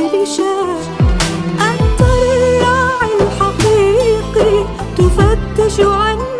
الأجل أنت الراعي الحقيقي تفتش عنه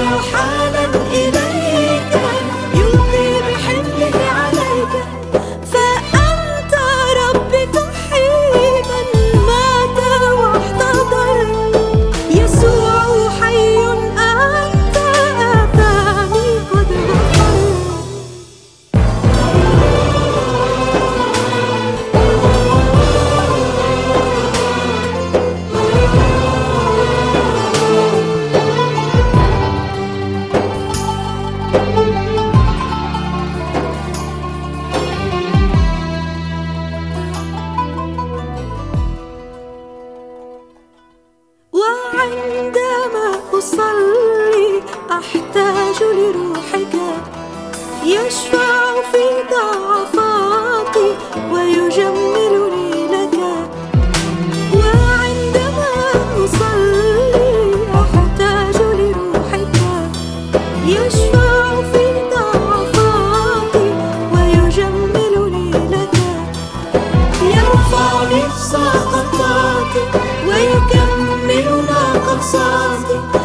so high. رجل روحك يشفع في ضعفاتي ويجملني لك وعندما أصلي أحتاج لروحك. يشفع في ضعفاتي ويجملني لك يرفعني في ساقطاتي ويكمل ناقصاتي